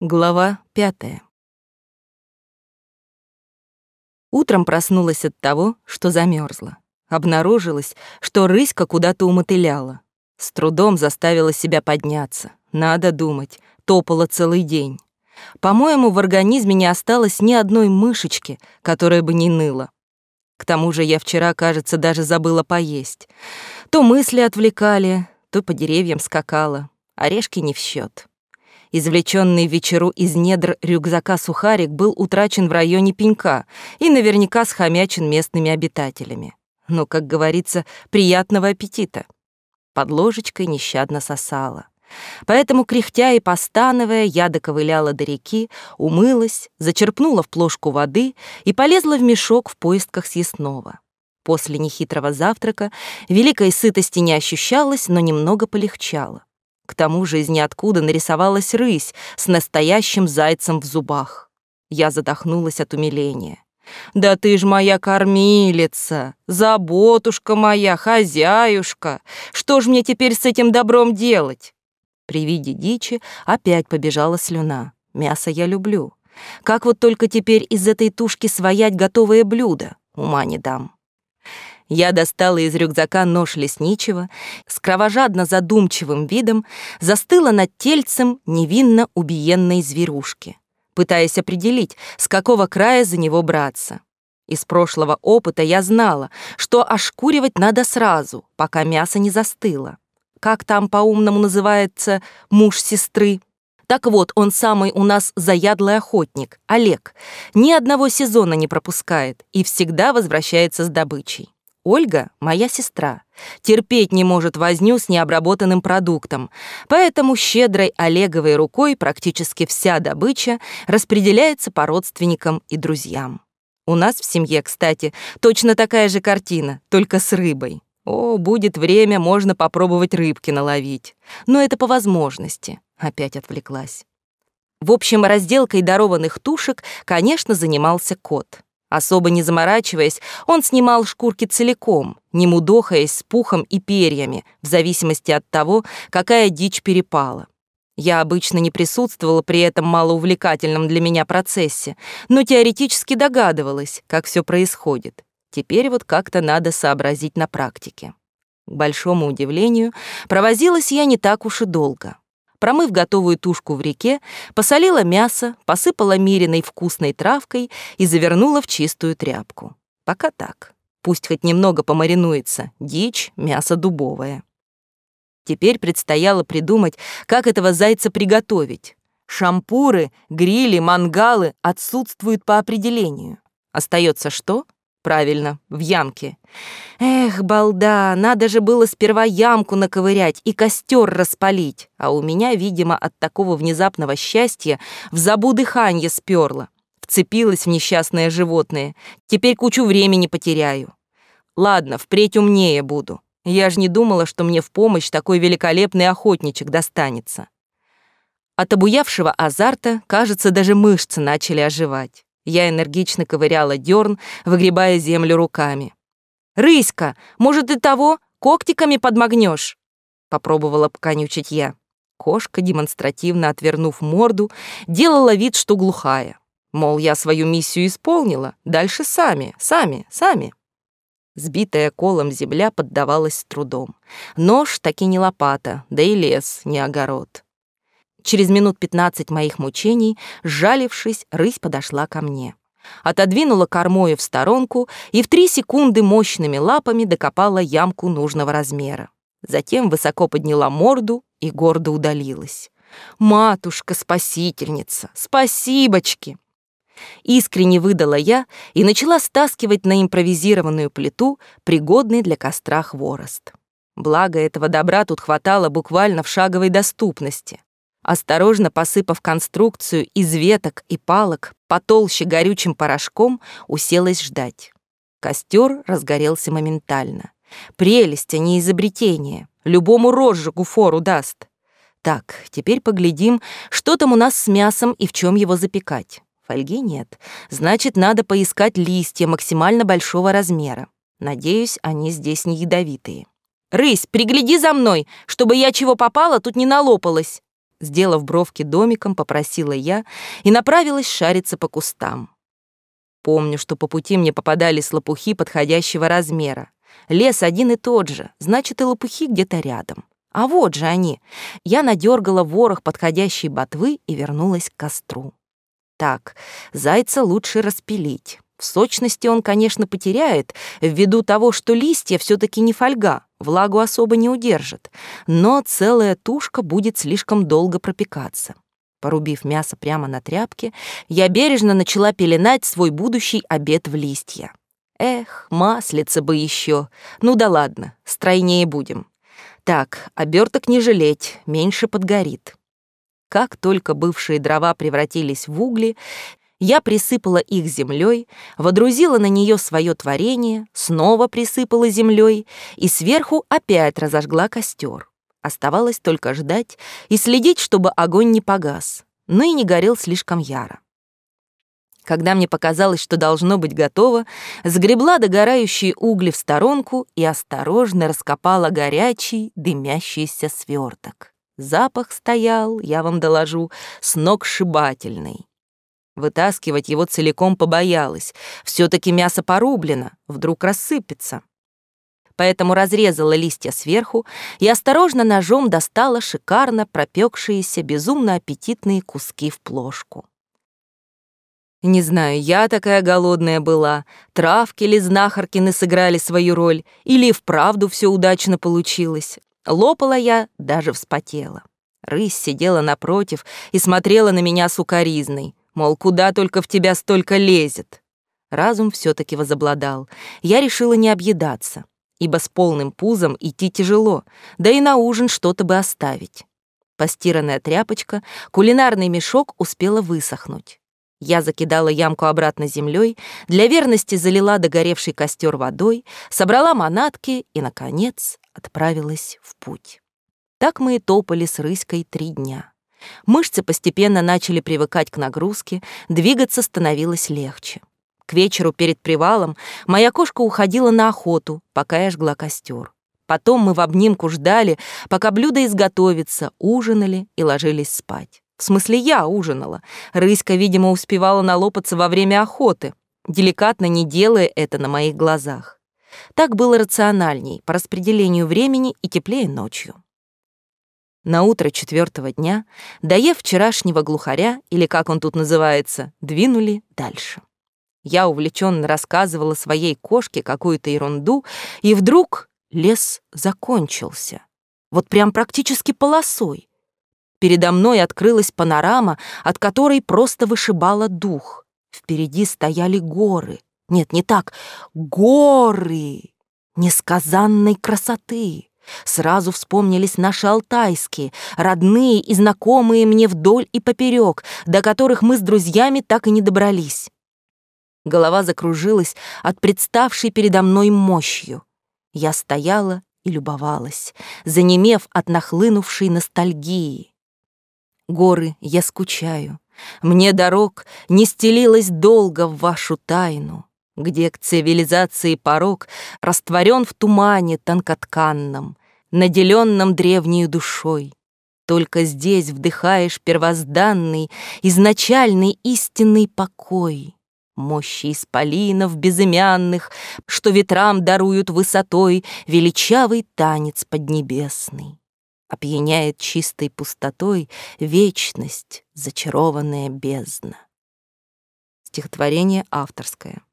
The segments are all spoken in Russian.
Глава пятая. Утром проснулась от того, что замерзла. Обнаружилось, что рыська куда-то умотыляла. С трудом заставила себя подняться. Надо думать, топала целый день. По-моему, в организме не осталось ни одной мышечки, которая бы не ныла. К тому же я вчера, кажется, даже забыла поесть. То мысли отвлекали, то по деревьям скакала. Орешки не в счет. Извлеченный вечеру из недр рюкзака сухарик был утрачен в районе пенька и наверняка схомячен местными обитателями. Но, как говорится, приятного аппетита. Под ложечкой нещадно сосала. Поэтому, кряхтя и постановая, я доковыляла до реки, умылась, зачерпнула в плошку воды и полезла в мешок в поисках съестного. После нехитрого завтрака великой сытости не ощущалось, но немного полегчало. К тому же из ниоткуда нарисовалась рысь с настоящим зайцем в зубах. Я задохнулась от умиления. «Да ты ж моя кормилица, заботушка моя, хозяюшка! Что ж мне теперь с этим добром делать?» При виде дичи опять побежала слюна. Мясо я люблю. Как вот только теперь из этой тушки своять готовое блюдо, ума не дам. Я достала из рюкзака нож лесничего, с кровожадно задумчивым видом застыла над тельцем невинно убиенной зверушки, пытаясь определить, с какого края за него браться. Из прошлого опыта я знала, что ошкуривать надо сразу, пока мясо не застыло. Как там по-умному называется муж сестры? Так вот, он самый у нас заядлый охотник, Олег. Ни одного сезона не пропускает и всегда возвращается с добычей. Ольга — моя сестра. Терпеть не может возню с необработанным продуктом, поэтому щедрой Олеговой рукой практически вся добыча распределяется по родственникам и друзьям. У нас в семье, кстати, точно такая же картина, только с рыбой. О, будет время, можно попробовать рыбки наловить. Но это по возможности. Опять отвлеклась. В общем, разделкой дарованных тушек, конечно, занимался кот. Особо не заморачиваясь, он снимал шкурки целиком, не мудохаясь с пухом и перьями, в зависимости от того, какая дичь перепала. Я обычно не присутствовала при этом малоувлекательном для меня процессе, но теоретически догадывалась, как все происходит. Теперь вот как-то надо сообразить на практике. К большому удивлению, провозилась я не так уж и долго. Промыв готовую тушку в реке, посолила мясо, посыпала мириной вкусной травкой и завернула в чистую тряпку. Пока так. Пусть хоть немного помаринуется. Дичь, мясо дубовое. Теперь предстояло придумать, как этого зайца приготовить. Шампуры, грили, мангалы отсутствуют по определению. Остается что? Правильно, в ямке. Эх, балда, надо же было сперва ямку наковырять и костер распалить, а у меня, видимо, от такого внезапного счастья в забу дыхание сперло. Вцепилась в несчастное животное. Теперь кучу времени потеряю. Ладно, впредь умнее буду. Я ж не думала, что мне в помощь такой великолепный охотничек достанется. От обуявшего азарта, кажется, даже мышцы начали оживать. Я энергично ковыряла дерн, выгребая землю руками. «Рыська, может, и того когтиками подмагнешь?» Попробовала поконючить я. Кошка, демонстративно отвернув морду, делала вид, что глухая. Мол, я свою миссию исполнила, дальше сами, сами, сами. Сбитая колом земля поддавалась трудом. Нож таки не лопата, да и лес не огород. Через минут пятнадцать моих мучений, сжалившись, рысь подошла ко мне. Отодвинула кормою в сторонку и в три секунды мощными лапами докопала ямку нужного размера. Затем высоко подняла морду и гордо удалилась. «Матушка-спасительница! Спасибочки!» Искренне выдала я и начала стаскивать на импровизированную плиту пригодный для костра хворост. Благо этого добра тут хватало буквально в шаговой доступности. Осторожно посыпав конструкцию из веток и палок потолще горючим порошком, уселась ждать. Костер разгорелся моментально. Прелесть, а не изобретение. Любому розжигу фору даст. Так, теперь поглядим, что там у нас с мясом и в чем его запекать. Фольги нет. Значит, надо поискать листья максимально большого размера. Надеюсь, они здесь не ядовитые. «Рысь, пригляди за мной, чтобы я чего попала, тут не налопалась!» Сделав бровки домиком, попросила я и направилась шариться по кустам. Помню, что по пути мне попадались лопухи подходящего размера. Лес один и тот же, значит, и лопухи где-то рядом. А вот же они. Я надергала ворох подходящей ботвы и вернулась к костру. Так, зайца лучше распилить. В сочности он, конечно, потеряет, ввиду того, что листья все таки не фольга, влагу особо не удержит, но целая тушка будет слишком долго пропекаться. Порубив мясо прямо на тряпке, я бережно начала пеленать свой будущий обед в листья. Эх, маслица бы еще. Ну да ладно, стройнее будем. Так, оберток не жалеть, меньше подгорит. Как только бывшие дрова превратились в угли, я присыпала их землей, водрузила на нее свое творение, снова присыпала землей и сверху опять разожгла костер. Оставалось только ждать и следить, чтобы огонь не погас, но и не горел слишком яро. Когда мне показалось, что должно быть готово, сгребла догорающие угли в сторонку и осторожно раскопала горячий, дымящийся сверток. Запах стоял, я вам доложу, сногсшибательный. Вытаскивать его целиком побоялась. все таки мясо порублено, вдруг рассыпется. Поэтому разрезала листья сверху и осторожно ножом достала шикарно пропекшиеся, безумно аппетитные куски в плошку. Не знаю, я такая голодная была, травки или знахаркины сыграли свою роль, или вправду все удачно получилось. Лопала я, даже вспотела. Рысь сидела напротив и смотрела на меня сукоризной. Мол, куда только в тебя столько лезет. Разум все таки возобладал. Я решила не объедаться, ибо с полным пузом идти тяжело, да и на ужин что-то бы оставить. Постиранная тряпочка, кулинарный мешок успела высохнуть. Я закидала ямку обратно землей, для верности залила догоревший костер водой, собрала манатки и, наконец, отправилась в путь. Так мы и топали с рыськой три дня. Мышцы постепенно начали привыкать к нагрузке, двигаться становилось легче. К вечеру перед привалом моя кошка уходила на охоту, пока я жгла костер. Потом мы в обнимку ждали, пока блюдо изготовится, ужинали и ложились спать. В смысле, я ужинала. Рыська, видимо, успевала налопаться во время охоты, деликатно не делая это на моих глазах. Так было рациональней, по распределению времени и теплее ночью. На утро четвертого дня, доев вчерашнего глухаря, или как он тут называется, двинули дальше. Я увлеченно рассказывала своей кошке какую-то ерунду, и вдруг лес закончился. Вот прям практически полосой. Передо мной открылась панорама, от которой просто вышибала дух. Впереди стояли горы. Нет, не так. Горы несказанной красоты. Сразу вспомнились наши алтайские, родные и знакомые мне вдоль и поперек, до которых мы с друзьями так и не добрались. Голова закружилась от представшей передо мной мощью. Я стояла и любовалась, занемев от нахлынувшей ностальгии. Горы, я скучаю. Мне дорог не стелилась долго в вашу тайну где к цивилизации порог растворен в тумане тонкотканном, наделенном древней душой. Только здесь вдыхаешь первозданный, изначальный истинный покой. Мощи исполинов безымянных, что ветрам даруют высотой величавый танец поднебесный. Опьяняет чистой пустотой вечность, зачарованная бездна. Стихотворение авторское.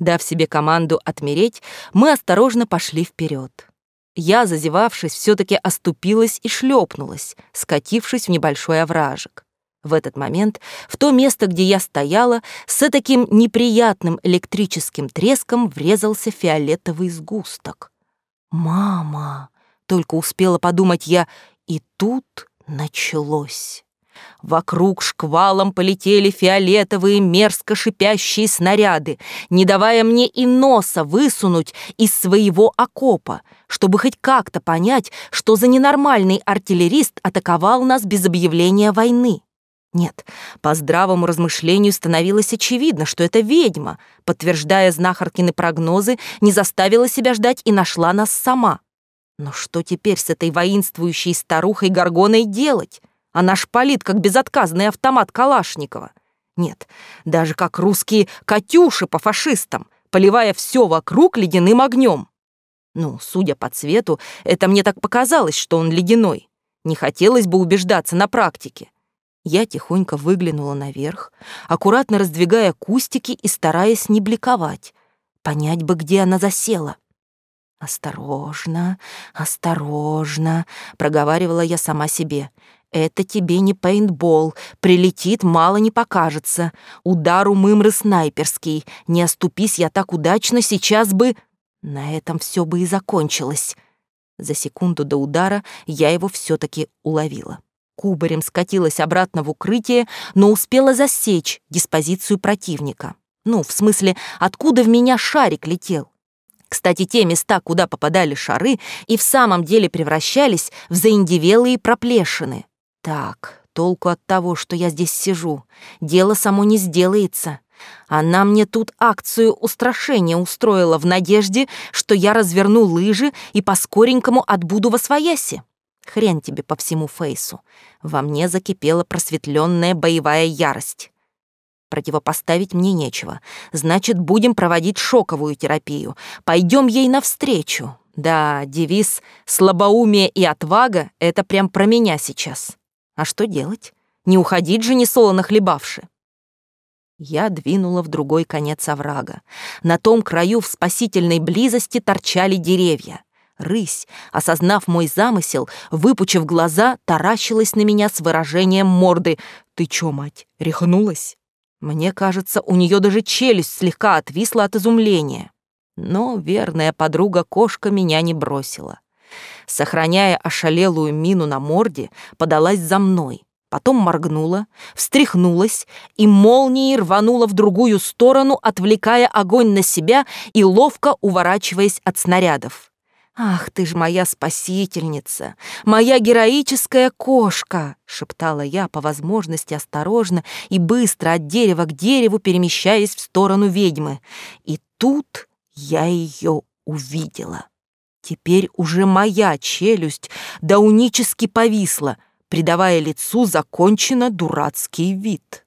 Дав себе команду отмереть, мы осторожно пошли вперед. Я, зазевавшись, все-таки оступилась и шлепнулась, скатившись в небольшой овражек. В этот момент в то место, где я стояла, с таким неприятным электрическим треском врезался фиолетовый сгусток. «Мама!» — только успела подумать я, и тут началось. Вокруг шквалом полетели фиолетовые мерзко шипящие снаряды, не давая мне и носа высунуть из своего окопа, чтобы хоть как-то понять, что за ненормальный артиллерист атаковал нас без объявления войны. Нет, по здравому размышлению становилось очевидно, что это ведьма, подтверждая знахаркины прогнозы, не заставила себя ждать и нашла нас сама. Но что теперь с этой воинствующей старухой Горгоной делать? Она шпалит, как безотказный автомат Калашникова. Нет, даже как русские «катюши» по фашистам, поливая все вокруг ледяным огнем. Ну, судя по цвету, это мне так показалось, что он ледяной. Не хотелось бы убеждаться на практике. Я тихонько выглянула наверх, аккуратно раздвигая кустики и стараясь не бликовать. Понять бы, где она засела. «Осторожно, осторожно», — проговаривала я сама себе. «Это тебе не пейнтбол, прилетит, мало не покажется. Удар у мымры снайперский. Не оступись я так удачно, сейчас бы...» На этом все бы и закончилось. За секунду до удара я его все таки уловила. Кубарем скатилась обратно в укрытие, но успела засечь диспозицию противника. Ну, в смысле, откуда в меня шарик летел? Кстати, те места, куда попадали шары, и в самом деле превращались в заиндевелые проплешины. Так, толку от того, что я здесь сижу. Дело само не сделается. Она мне тут акцию устрашения устроила в надежде, что я разверну лыжи и по-скоренькому отбуду во свояси. Хрен тебе по всему фейсу. Во мне закипела просветленная боевая ярость. Противопоставить мне нечего. Значит, будем проводить шоковую терапию. Пойдем ей навстречу. Да, девиз «слабоумие и отвага» — это прям про меня сейчас. А что делать? Не уходить же, не солоно хлебавши. Я двинула в другой конец оврага. На том краю в спасительной близости торчали деревья. Рысь, осознав мой замысел, выпучив глаза, таращилась на меня с выражением морды. «Ты чё, мать, рехнулась?» Мне кажется, у нее даже челюсть слегка отвисла от изумления. Но верная подруга-кошка меня не бросила. Сохраняя ошалелую мину на морде, подалась за мной. Потом моргнула, встряхнулась и молнией рванула в другую сторону, отвлекая огонь на себя и ловко уворачиваясь от снарядов. «Ах ты ж моя спасительница, моя героическая кошка!» — шептала я по возможности осторожно и быстро от дерева к дереву, перемещаясь в сторону ведьмы. И тут я ее увидела. Теперь уже моя челюсть даунически повисла, придавая лицу законченно дурацкий вид.